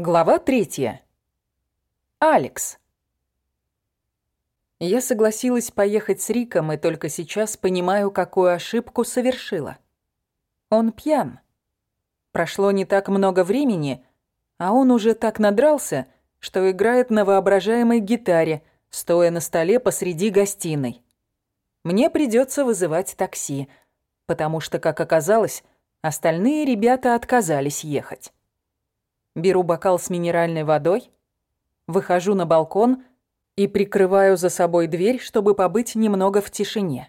Глава третья. Алекс. Я согласилась поехать с Риком и только сейчас понимаю, какую ошибку совершила. Он пьян. Прошло не так много времени, а он уже так надрался, что играет на воображаемой гитаре, стоя на столе посреди гостиной. Мне придется вызывать такси, потому что, как оказалось, остальные ребята отказались ехать. Беру бокал с минеральной водой, выхожу на балкон и прикрываю за собой дверь, чтобы побыть немного в тишине.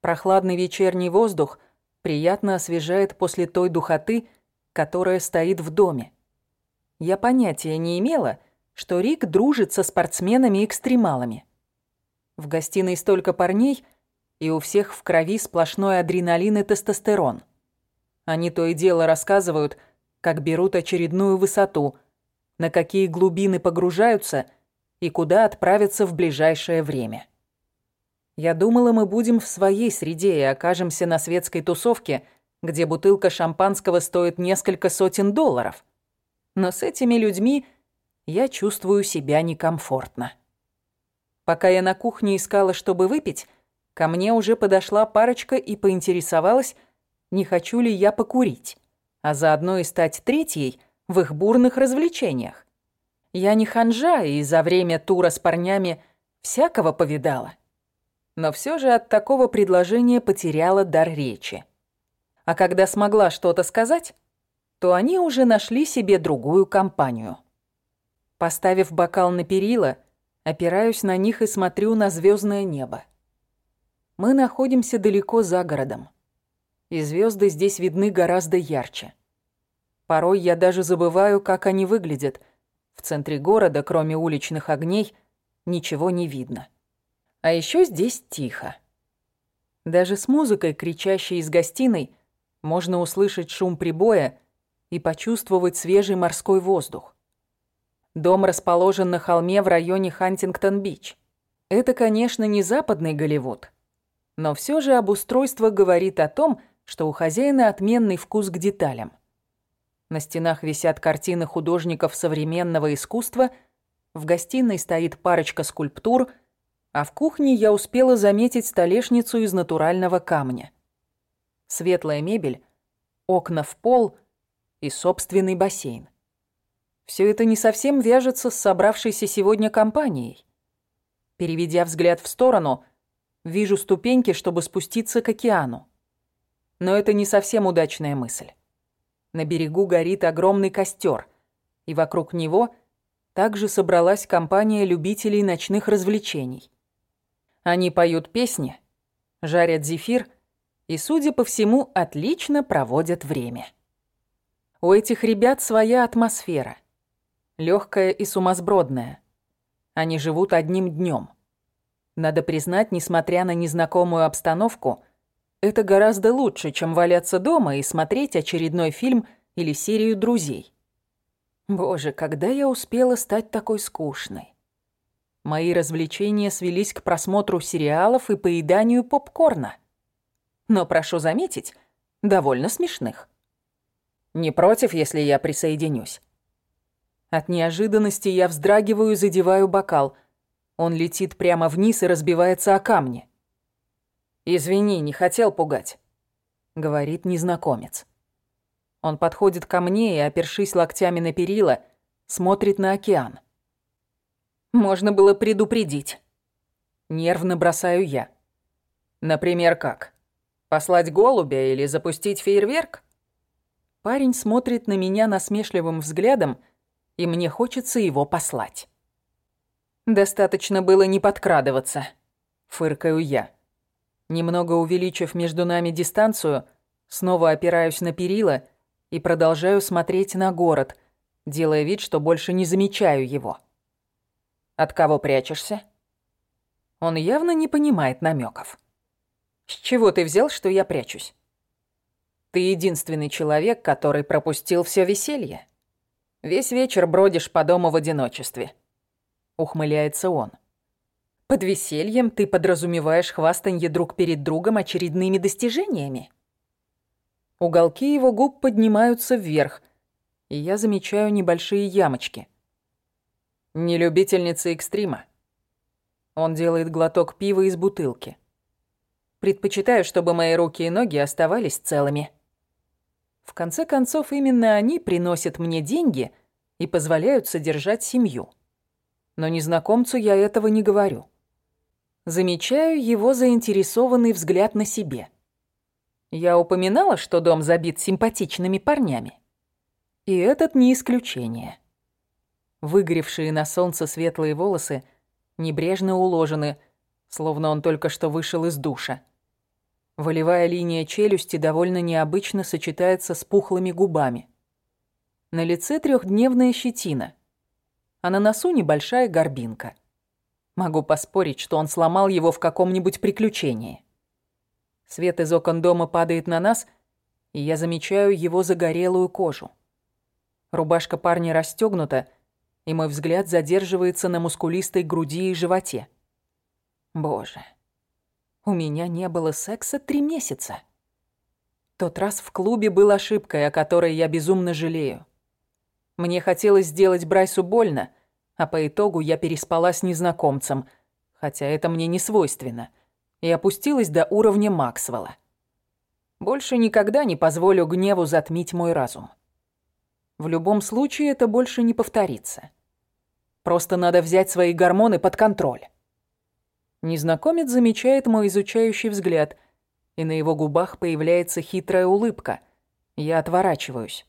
Прохладный вечерний воздух приятно освежает после той духоты, которая стоит в доме. Я понятия не имела, что Рик дружит со спортсменами-экстремалами. В гостиной столько парней, и у всех в крови сплошной адреналин и тестостерон. Они то и дело рассказывают, как берут очередную высоту, на какие глубины погружаются и куда отправятся в ближайшее время. Я думала, мы будем в своей среде и окажемся на светской тусовке, где бутылка шампанского стоит несколько сотен долларов. Но с этими людьми я чувствую себя некомфортно. Пока я на кухне искала, чтобы выпить, ко мне уже подошла парочка и поинтересовалась, не хочу ли я покурить а заодно и стать третьей в их бурных развлечениях. Я не ханжа и за время тура с парнями всякого повидала. Но все же от такого предложения потеряла дар речи. А когда смогла что-то сказать, то они уже нашли себе другую компанию. Поставив бокал на перила, опираюсь на них и смотрю на звездное небо. Мы находимся далеко за городом и звезды здесь видны гораздо ярче. Порой я даже забываю, как они выглядят. В центре города, кроме уличных огней, ничего не видно. А еще здесь тихо. Даже с музыкой, кричащей из гостиной, можно услышать шум прибоя и почувствовать свежий морской воздух. Дом расположен на холме в районе Хантингтон-Бич. Это, конечно, не западный Голливуд, но все же обустройство говорит о том, что у хозяина отменный вкус к деталям. На стенах висят картины художников современного искусства, в гостиной стоит парочка скульптур, а в кухне я успела заметить столешницу из натурального камня. Светлая мебель, окна в пол и собственный бассейн. Все это не совсем вяжется с собравшейся сегодня компанией. Переведя взгляд в сторону, вижу ступеньки, чтобы спуститься к океану. Но это не совсем удачная мысль. На берегу горит огромный костер, и вокруг него также собралась компания любителей ночных развлечений. Они поют песни, жарят зефир и, судя по всему, отлично проводят время. У этих ребят своя атмосфера, легкая и сумасбродная. Они живут одним днем. Надо признать, несмотря на незнакомую обстановку – это гораздо лучше, чем валяться дома и смотреть очередной фильм или серию «Друзей». Боже, когда я успела стать такой скучной? Мои развлечения свелись к просмотру сериалов и поеданию попкорна. Но, прошу заметить, довольно смешных. Не против, если я присоединюсь? От неожиданности я вздрагиваю и задеваю бокал. Он летит прямо вниз и разбивается о камни. «Извини, не хотел пугать», — говорит незнакомец. Он подходит ко мне и, опершись локтями на перила, смотрит на океан. «Можно было предупредить». Нервно бросаю я. «Например, как? Послать голубя или запустить фейерверк?» Парень смотрит на меня насмешливым взглядом, и мне хочется его послать. «Достаточно было не подкрадываться», — фыркаю я. Немного увеличив между нами дистанцию, снова опираюсь на перила и продолжаю смотреть на город, делая вид, что больше не замечаю его. От кого прячешься? Он явно не понимает намеков. С чего ты взял, что я прячусь? Ты единственный человек, который пропустил все веселье. Весь вечер бродишь по дому в одиночестве. Ухмыляется он. Под весельем ты подразумеваешь хвастанье друг перед другом очередными достижениями? Уголки его губ поднимаются вверх, и я замечаю небольшие ямочки. Не любительница экстрима. Он делает глоток пива из бутылки. Предпочитаю, чтобы мои руки и ноги оставались целыми. В конце концов, именно они приносят мне деньги и позволяют содержать семью. Но незнакомцу я этого не говорю. Замечаю его заинтересованный взгляд на себе. Я упоминала, что дом забит симпатичными парнями. И этот не исключение. Выгоревшие на солнце светлые волосы небрежно уложены, словно он только что вышел из душа. Волевая линия челюсти довольно необычно сочетается с пухлыми губами. На лице трехдневная щетина, а на носу небольшая горбинка. Могу поспорить, что он сломал его в каком-нибудь приключении. Свет из окон дома падает на нас, и я замечаю его загорелую кожу. Рубашка парня расстегнута, и мой взгляд задерживается на мускулистой груди и животе. Боже, у меня не было секса три месяца. Тот раз в клубе был ошибкой, о которой я безумно жалею. Мне хотелось сделать Брайсу больно, а по итогу я переспала с незнакомцем, хотя это мне не свойственно, и опустилась до уровня Максвелла. Больше никогда не позволю гневу затмить мой разум. В любом случае это больше не повторится. Просто надо взять свои гормоны под контроль. Незнакомец замечает мой изучающий взгляд, и на его губах появляется хитрая улыбка. Я отворачиваюсь.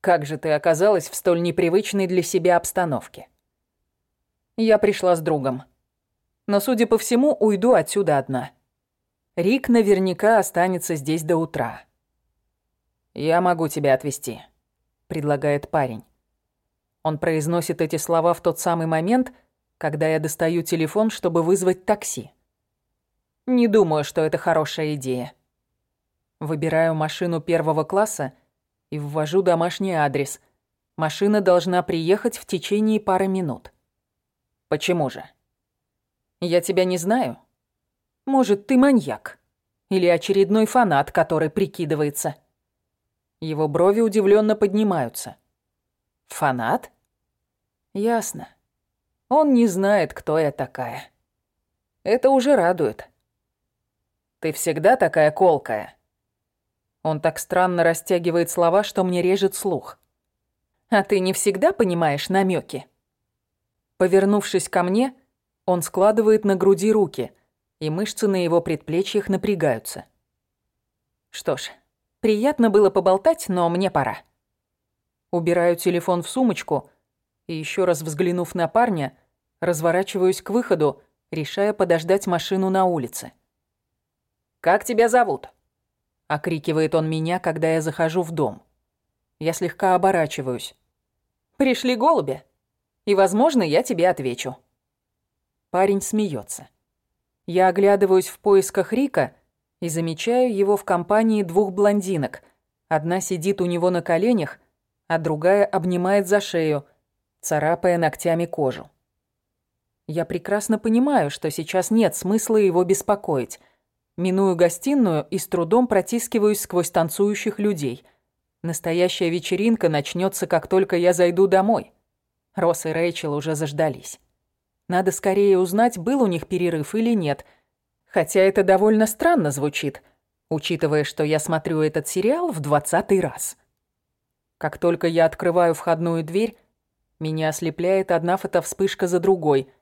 «Как же ты оказалась в столь непривычной для себя обстановке?» Я пришла с другом. Но, судя по всему, уйду отсюда одна. Рик наверняка останется здесь до утра. «Я могу тебя отвезти», — предлагает парень. Он произносит эти слова в тот самый момент, когда я достаю телефон, чтобы вызвать такси. Не думаю, что это хорошая идея. Выбираю машину первого класса и ввожу домашний адрес. Машина должна приехать в течение пары минут. Почему же? Я тебя не знаю. Может, ты маньяк? Или очередной фанат, который прикидывается? Его брови удивленно поднимаются. Фанат? Ясно. Он не знает, кто я такая. Это уже радует. Ты всегда такая колкая. Он так странно растягивает слова, что мне режет слух. А ты не всегда понимаешь намеки. Повернувшись ко мне, он складывает на груди руки, и мышцы на его предплечьях напрягаются. Что ж, приятно было поболтать, но мне пора. Убираю телефон в сумочку и еще раз взглянув на парня, разворачиваюсь к выходу, решая подождать машину на улице. «Как тебя зовут?» — окрикивает он меня, когда я захожу в дом. Я слегка оборачиваюсь. «Пришли голуби, и, возможно, я тебе отвечу». Парень смеется. Я оглядываюсь в поисках Рика и замечаю его в компании двух блондинок. Одна сидит у него на коленях, а другая обнимает за шею — царапая ногтями кожу. Я прекрасно понимаю, что сейчас нет смысла его беспокоить. Миную гостиную и с трудом протискиваюсь сквозь танцующих людей. Настоящая вечеринка начнется, как только я зайду домой. Росс и Рэйчел уже заждались. Надо скорее узнать, был у них перерыв или нет. Хотя это довольно странно звучит, учитывая, что я смотрю этот сериал в двадцатый раз. Как только я открываю входную дверь, меня ослепляет одна фотовспышка за другой.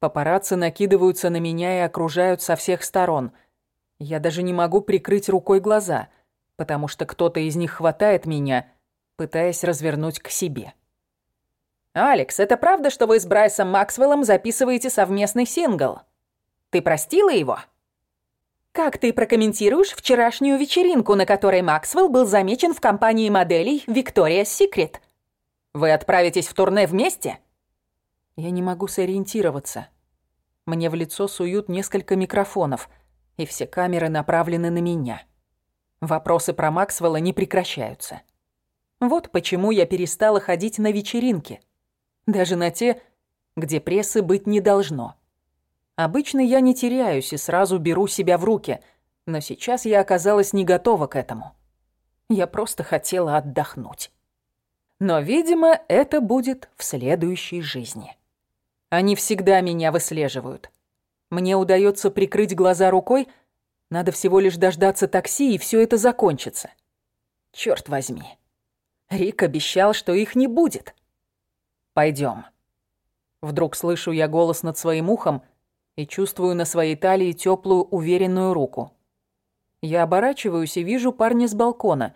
Папарацци накидываются на меня и окружают со всех сторон. Я даже не могу прикрыть рукой глаза, потому что кто-то из них хватает меня, пытаясь развернуть к себе. «Алекс, это правда, что вы с Брайсом Максвеллом записываете совместный сингл? Ты простила его?» «Как ты прокомментируешь вчерашнюю вечеринку, на которой Максвелл был замечен в компании моделей Victoria's Secret?» Вы отправитесь в турне вместе? Я не могу сориентироваться. Мне в лицо суют несколько микрофонов, и все камеры направлены на меня. Вопросы про Максвелла не прекращаются. Вот почему я перестала ходить на вечеринки. Даже на те, где прессы быть не должно. Обычно я не теряюсь и сразу беру себя в руки, но сейчас я оказалась не готова к этому. Я просто хотела отдохнуть. Но, видимо, это будет в следующей жизни. Они всегда меня выслеживают. Мне удается прикрыть глаза рукой, надо всего лишь дождаться такси, и все это закончится. Черт возьми. Рик обещал, что их не будет. Пойдем. Вдруг слышу я голос над своим ухом и чувствую на своей талии теплую, уверенную руку. Я оборачиваюсь и вижу парня с балкона.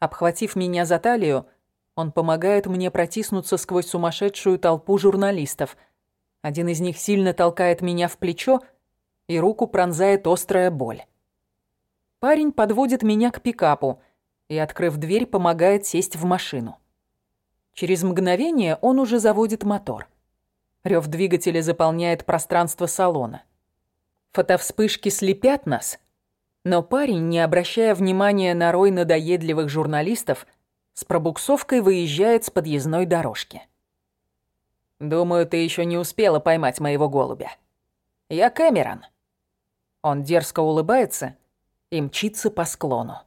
Обхватив меня за талию, он помогает мне протиснуться сквозь сумасшедшую толпу журналистов. Один из них сильно толкает меня в плечо, и руку пронзает острая боль. Парень подводит меня к пикапу и, открыв дверь, помогает сесть в машину. Через мгновение он уже заводит мотор. Рёв двигателя заполняет пространство салона. Фотовспышки слепят нас, но парень, не обращая внимания на рой надоедливых журналистов, с пробуксовкой выезжает с подъездной дорожки. «Думаю, ты еще не успела поймать моего голубя. Я Кэмерон». Он дерзко улыбается и мчится по склону.